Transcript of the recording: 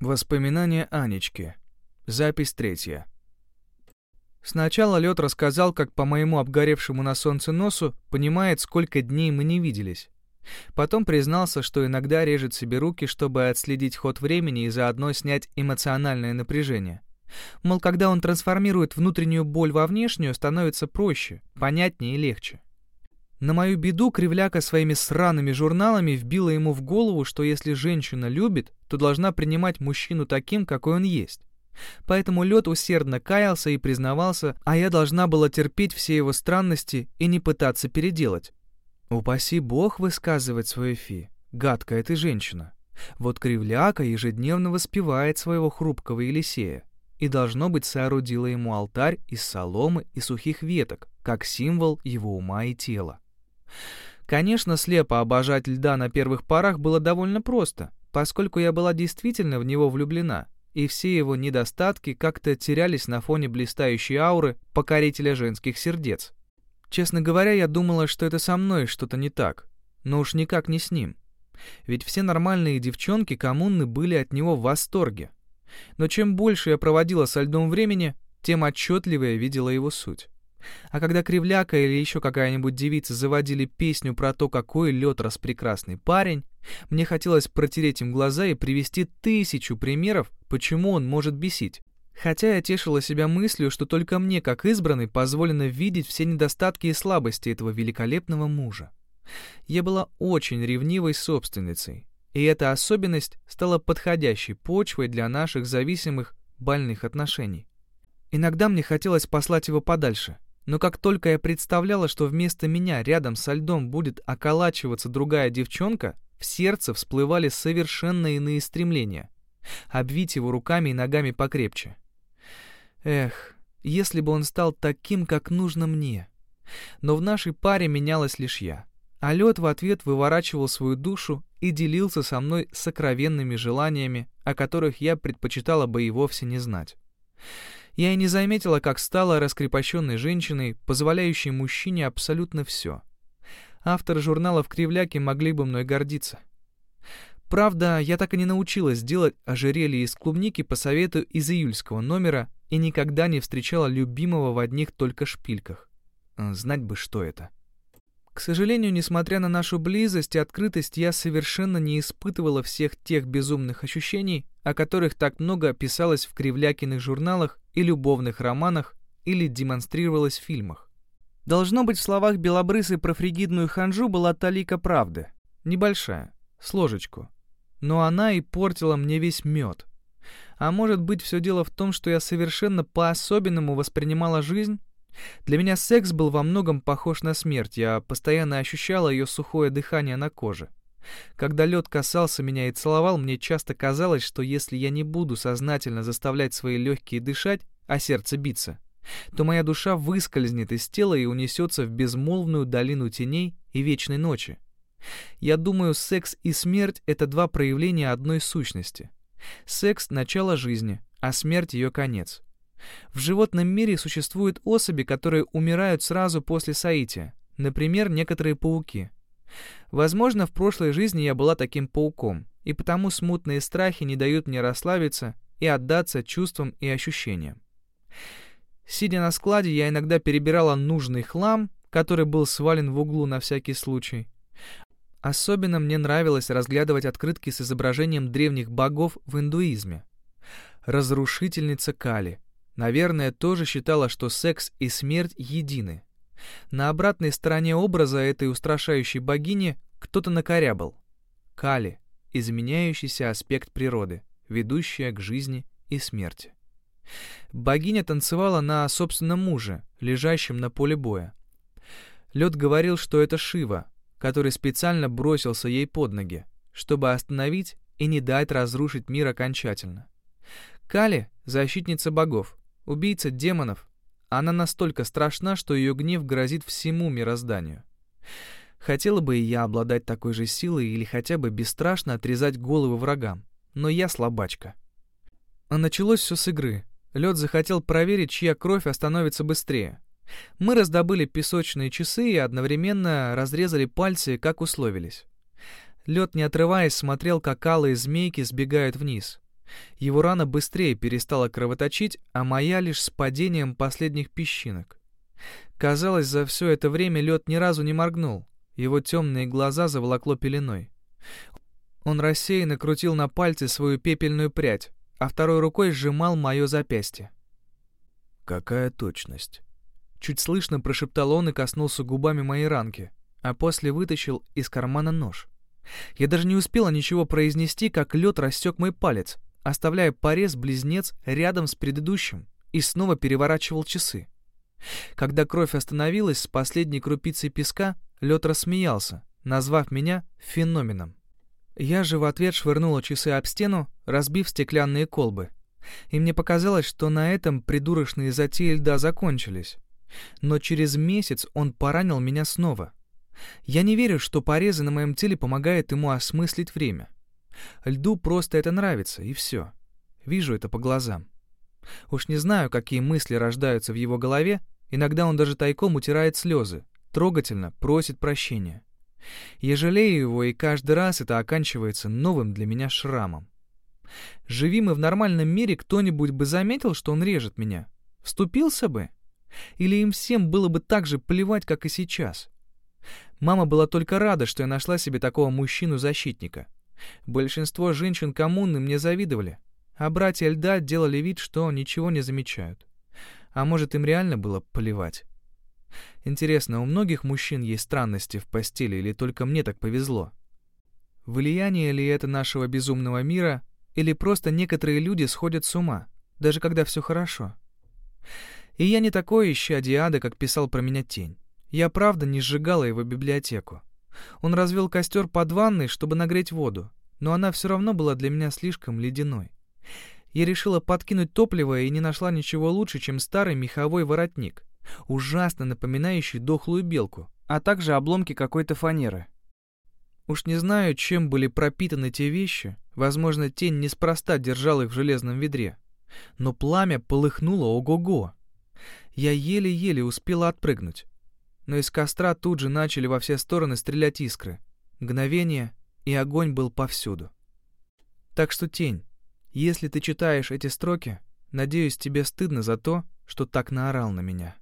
Воспоминания Анечки. Запись третья. Сначала лед рассказал, как по моему обгоревшему на солнце носу понимает, сколько дней мы не виделись. Потом признался, что иногда режет себе руки, чтобы отследить ход времени и заодно снять эмоциональное напряжение. Мол, когда он трансформирует внутреннюю боль во внешнюю, становится проще, понятнее и легче. На мою беду Кривляка своими сраными журналами вбила ему в голову, что если женщина любит, то должна принимать мужчину таким, какой он есть. Поэтому лед усердно каялся и признавался, а я должна была терпеть все его странности и не пытаться переделать. Упаси бог высказывать свою фи. Гадкая ты женщина. Вот Кривляка ежедневно воспевает своего хрупкого Елисея и, должно быть, соорудила ему алтарь из соломы и сухих веток, как символ его ума и тела. Конечно, слепо обожать льда на первых порах было довольно просто, поскольку я была действительно в него влюблена, и все его недостатки как-то терялись на фоне блистающей ауры покорителя женских сердец. Честно говоря, я думала, что это со мной что-то не так, но уж никак не с ним. Ведь все нормальные девчонки коммуны были от него в восторге. Но чем больше я проводила со льдом времени, тем отчетливее видела его суть. А когда Кривляка или еще какая-нибудь девица заводили песню про то, какой лед распрекрасный парень, мне хотелось протереть им глаза и привести тысячу примеров, почему он может бесить. Хотя я тешила себя мыслью, что только мне, как избранной, позволено видеть все недостатки и слабости этого великолепного мужа. Я была очень ревнивой собственницей, и эта особенность стала подходящей почвой для наших зависимых больных отношений. Иногда мне хотелось послать его подальше — но как только я представляла, что вместо меня рядом со льдом будет околачиваться другая девчонка, в сердце всплывали совершенно иные стремления. Обвить его руками и ногами покрепче. Эх, если бы он стал таким, как нужно мне. Но в нашей паре менялась лишь я. А лед в ответ выворачивал свою душу и делился со мной сокровенными желаниями, о которых я предпочитала бы и вовсе не знать. Я и не заметила, как стала раскрепощенной женщиной, позволяющей мужчине абсолютно все. Авторы журналов «Кривляки» могли бы мной гордиться. Правда, я так и не научилась делать ожерелье из клубники по совету из июльского номера и никогда не встречала любимого в одних только шпильках. Знать бы, что это. К сожалению, несмотря на нашу близость и открытость, я совершенно не испытывала всех тех безумных ощущений, о которых так много писалось в кривлякиных журналах и любовных романах или демонстрировалось в фильмах. Должно быть, в словах Белобрысы про фригидную ханжу была талика правды. Небольшая, с ложечку. Но она и портила мне весь мед. А может быть, все дело в том, что я совершенно по-особенному воспринимала жизнь для меня секс был во многом похож на смерть, я постоянно ощущала ее сухое дыхание на коже. Когда лед касался меня и целовал, мне часто казалось, что если я не буду сознательно заставлять свои легкие дышать, а сердце биться, то моя душа выскользнет из тела и унесется в безмолвную долину теней и вечной ночи. Я думаю, секс и смерть — это два проявления одной сущности. Секс — начало жизни, а смерть — ее конец. В животном мире существуют особи, которые умирают сразу после соития, например, некоторые пауки. Возможно, в прошлой жизни я была таким пауком, и потому смутные страхи не дают мне расслабиться и отдаться чувствам и ощущениям. Сидя на складе, я иногда перебирала нужный хлам, который был свален в углу на всякий случай. Особенно мне нравилось разглядывать открытки с изображением древних богов в индуизме. Разрушительница Кали — Наверное, тоже считала, что секс и смерть едины. На обратной стороне образа этой устрашающей богини кто-то накорябал. Кали — изменяющийся аспект природы, ведущая к жизни и смерти. Богиня танцевала на собственном муже, лежащем на поле боя. Лед говорил, что это Шива, который специально бросился ей под ноги, чтобы остановить и не дать разрушить мир окончательно. Кали — защитница богов, убийца демонов, она настолько страшна, что ее гнев грозит всему мирозданию. Хотела бы и я обладать такой же силой или хотя бы бесстрашно отрезать головы врагам, но я слабачка. А началось все с игры. Лед захотел проверить, чья кровь остановится быстрее. Мы раздобыли песочные часы и одновременно разрезали пальцы, как условились. Лед, не отрываясь, смотрел, как алые змейки сбегают вниз. Его рана быстрее перестала кровоточить, а моя лишь с падением последних песчинок. Казалось, за все это время лед ни разу не моргнул, его темные глаза заволокло пеленой. Он рассеянно крутил на пальце свою пепельную прядь, а второй рукой сжимал мое запястье. «Какая точность?» Чуть слышно прошептал он и коснулся губами моей ранки, а после вытащил из кармана нож. Я даже не успела ничего произнести, как лед рассек мой палец, оставляя порез-близнец рядом с предыдущим, и снова переворачивал часы. Когда кровь остановилась с последней крупицей песка, лед рассмеялся, назвав меня феноменом. Я же в ответ швырнула часы об стену, разбив стеклянные колбы. И мне показалось, что на этом придурочные затеи льда закончились. Но через месяц он поранил меня снова. Я не верю, что порезы на моем теле помогают ему осмыслить время. Льду просто это нравится, и все. Вижу это по глазам. Уж не знаю, какие мысли рождаются в его голове, иногда он даже тайком утирает слезы, трогательно просит прощения. Я жалею его, и каждый раз это оканчивается новым для меня шрамом. Живи мы в нормальном мире, кто-нибудь бы заметил, что он режет меня? Вступился бы? Или им всем было бы так же плевать, как и сейчас? Мама была только рада, что я нашла себе такого мужчину-защитника. Большинство женщин коммуны мне завидовали, а братья льда делали вид, что ничего не замечают. А может, им реально было плевать? Интересно, у многих мужчин есть странности в постели или только мне так повезло? Влияние ли это нашего безумного мира, или просто некоторые люди сходят с ума, даже когда все хорошо? И я не такой исчадие ада, как писал про меня тень. Я правда не сжигала его библиотеку. Он развел костер под ванной, чтобы нагреть воду, но она все равно была для меня слишком ледяной. Я решила подкинуть топливо и не нашла ничего лучше, чем старый меховой воротник, ужасно напоминающий дохлую белку, а также обломки какой-то фанеры. Уж не знаю, чем были пропитаны те вещи, возможно, тень неспроста держал их в железном ведре. Но пламя полыхнуло ого-го. Я еле-еле успела отпрыгнуть но из костра тут же начали во все стороны стрелять искры. Мгновение, и огонь был повсюду. Так что, Тень, если ты читаешь эти строки, надеюсь, тебе стыдно за то, что так наорал на меня.